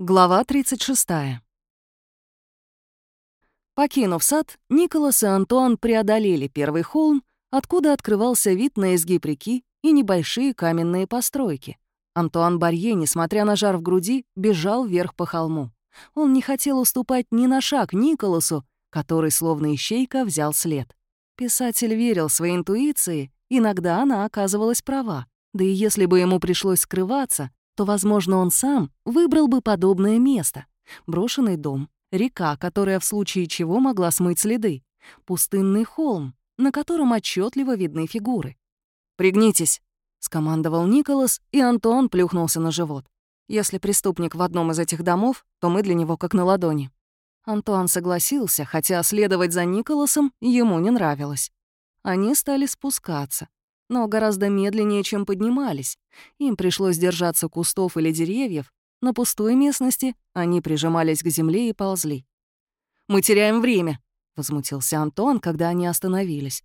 Глава 36. Покинув сад, Николас и Антуан преодолели первый холм, откуда открывался вид на изгиб реки и небольшие каменные постройки. Антуан Барье, несмотря на жар в груди, бежал вверх по холму. Он не хотел уступать ни на шаг Николасу, который, словно ищейка, взял след. Писатель верил своей интуиции, иногда она оказывалась права. Да и если бы ему пришлось скрываться, то, возможно, он сам выбрал бы подобное место. Брошенный дом, река, которая в случае чего могла смыть следы, пустынный холм, на котором отчетливо видны фигуры. «Пригнитесь», — скомандовал Николас, и Антуан плюхнулся на живот. «Если преступник в одном из этих домов, то мы для него как на ладони». Антуан согласился, хотя следовать за Николасом ему не нравилось. Они стали спускаться но гораздо медленнее, чем поднимались. Им пришлось держаться кустов или деревьев. На пустой местности они прижимались к земле и ползли. «Мы теряем время», — возмутился Антон, когда они остановились.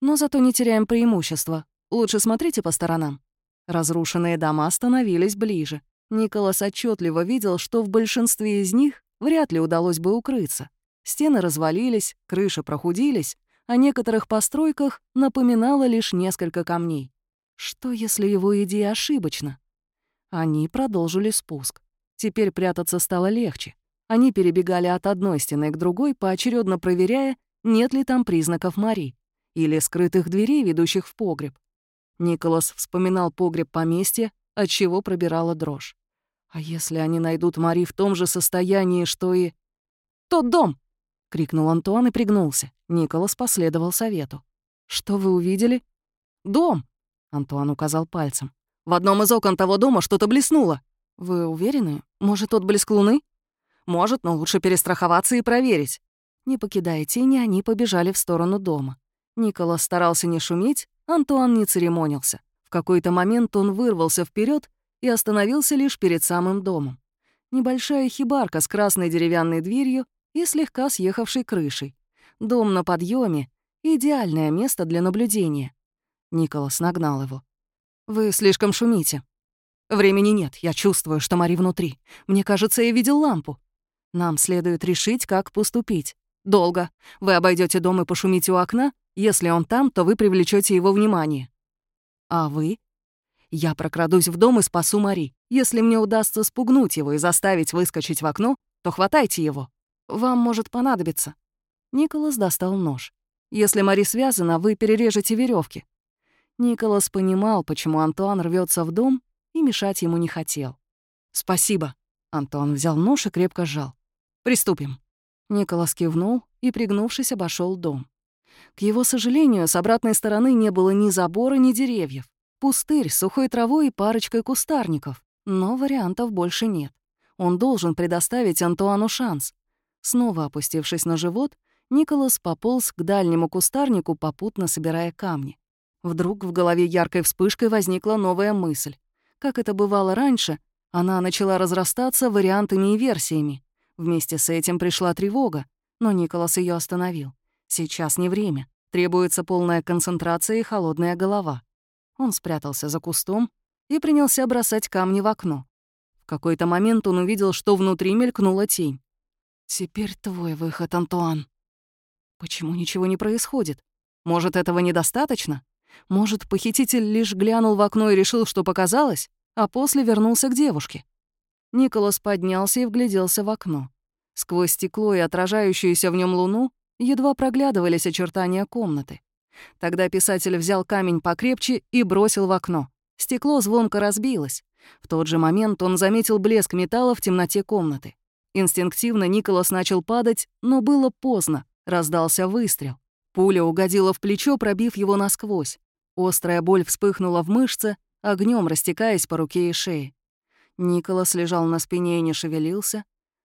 «Но зато не теряем преимущества. Лучше смотрите по сторонам». Разрушенные дома становились ближе. Николас отчетливо видел, что в большинстве из них вряд ли удалось бы укрыться. Стены развалились, крыши прохудились, о некоторых постройках напоминало лишь несколько камней. Что, если его идея ошибочна? Они продолжили спуск. Теперь прятаться стало легче. Они перебегали от одной стены к другой, поочередно проверяя, нет ли там признаков Мари или скрытых дверей, ведущих в погреб. Николас вспоминал погреб поместья, от чего пробирала дрожь. А если они найдут Мари в том же состоянии, что и... «Тот дом!» — крикнул Антуан и пригнулся. Николас последовал совету. «Что вы увидели?» «Дом!» — Антуан указал пальцем. «В одном из окон того дома что-то блеснуло». «Вы уверены? Может, отблеск луны?» «Может, но лучше перестраховаться и проверить». Не покидая тени, они побежали в сторону дома. Николас старался не шуметь, Антуан не церемонился. В какой-то момент он вырвался вперед и остановился лишь перед самым домом. Небольшая хибарка с красной деревянной дверью и слегка съехавшей крышей. Дом на подъеме — идеальное место для наблюдения. Николас нагнал его. «Вы слишком шумите». «Времени нет, я чувствую, что Мари внутри. Мне кажется, я видел лампу. Нам следует решить, как поступить. Долго. Вы обойдете дом и пошумите у окна. Если он там, то вы привлечете его внимание. А вы? Я прокрадусь в дом и спасу Мари. Если мне удастся спугнуть его и заставить выскочить в окно, то хватайте его. Вам может понадобиться». Николас достал нож. «Если Мари связана, вы перережете веревки. Николас понимал, почему Антуан рвется в дом, и мешать ему не хотел. «Спасибо». Антуан взял нож и крепко сжал. «Приступим». Николас кивнул и, пригнувшись, обошел дом. К его сожалению, с обратной стороны не было ни забора, ни деревьев. Пустырь сухой травой и парочкой кустарников. Но вариантов больше нет. Он должен предоставить Антуану шанс. Снова опустившись на живот, Николас пополз к дальнему кустарнику, попутно собирая камни. Вдруг в голове яркой вспышкой возникла новая мысль. Как это бывало раньше, она начала разрастаться вариантами и версиями. Вместе с этим пришла тревога, но Николас ее остановил. Сейчас не время. Требуется полная концентрация и холодная голова. Он спрятался за кустом и принялся бросать камни в окно. В какой-то момент он увидел, что внутри мелькнула тень. «Теперь твой выход, Антуан». Почему ничего не происходит? Может, этого недостаточно? Может, похититель лишь глянул в окно и решил, что показалось, а после вернулся к девушке? Николас поднялся и вгляделся в окно. Сквозь стекло и отражающуюся в нем луну едва проглядывались очертания комнаты. Тогда писатель взял камень покрепче и бросил в окно. Стекло звонко разбилось. В тот же момент он заметил блеск металла в темноте комнаты. Инстинктивно Николас начал падать, но было поздно. Раздался выстрел. Пуля угодила в плечо, пробив его насквозь. Острая боль вспыхнула в мышце, огнем растекаясь по руке и шее. Николас лежал на спине и не шевелился,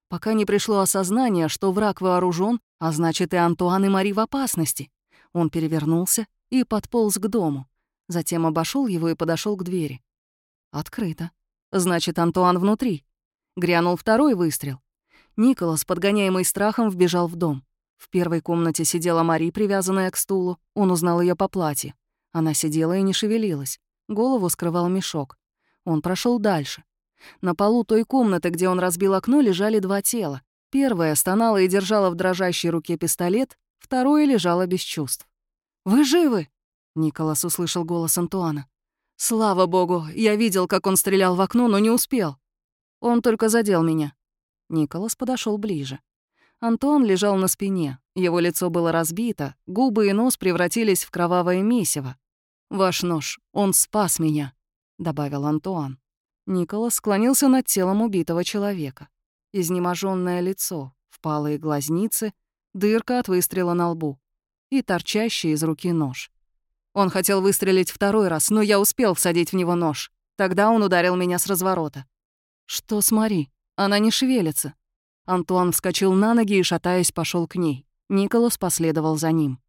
пока не пришло осознание, что враг вооружен, а значит и Антуан и Мари в опасности. Он перевернулся и подполз к дому. Затем обошел его и подошел к двери. Открыто. Значит, Антуан внутри. Грянул второй выстрел. Николас, подгоняемый страхом, вбежал в дом. В первой комнате сидела Мари, привязанная к стулу. Он узнал ее по платье. Она сидела и не шевелилась. Голову скрывал мешок. Он прошел дальше. На полу той комнаты, где он разбил окно, лежали два тела. Первое стонало и держало в дрожащей руке пистолет, второе лежало без чувств. «Вы живы?» — Николас услышал голос Антуана. «Слава богу, я видел, как он стрелял в окно, но не успел. Он только задел меня». Николас подошел ближе. Антуан лежал на спине, его лицо было разбито, губы и нос превратились в кровавое месиво. «Ваш нож, он спас меня», — добавил Антуан. Николас склонился над телом убитого человека. Изнеможенное лицо, впалые глазницы, дырка от выстрела на лбу и торчащий из руки нож. Он хотел выстрелить второй раз, но я успел всадить в него нож. Тогда он ударил меня с разворота. «Что с Мари? Она не шевелится». Антуан вскочил на ноги и, шатаясь, пошел к ней. Николас последовал за ним.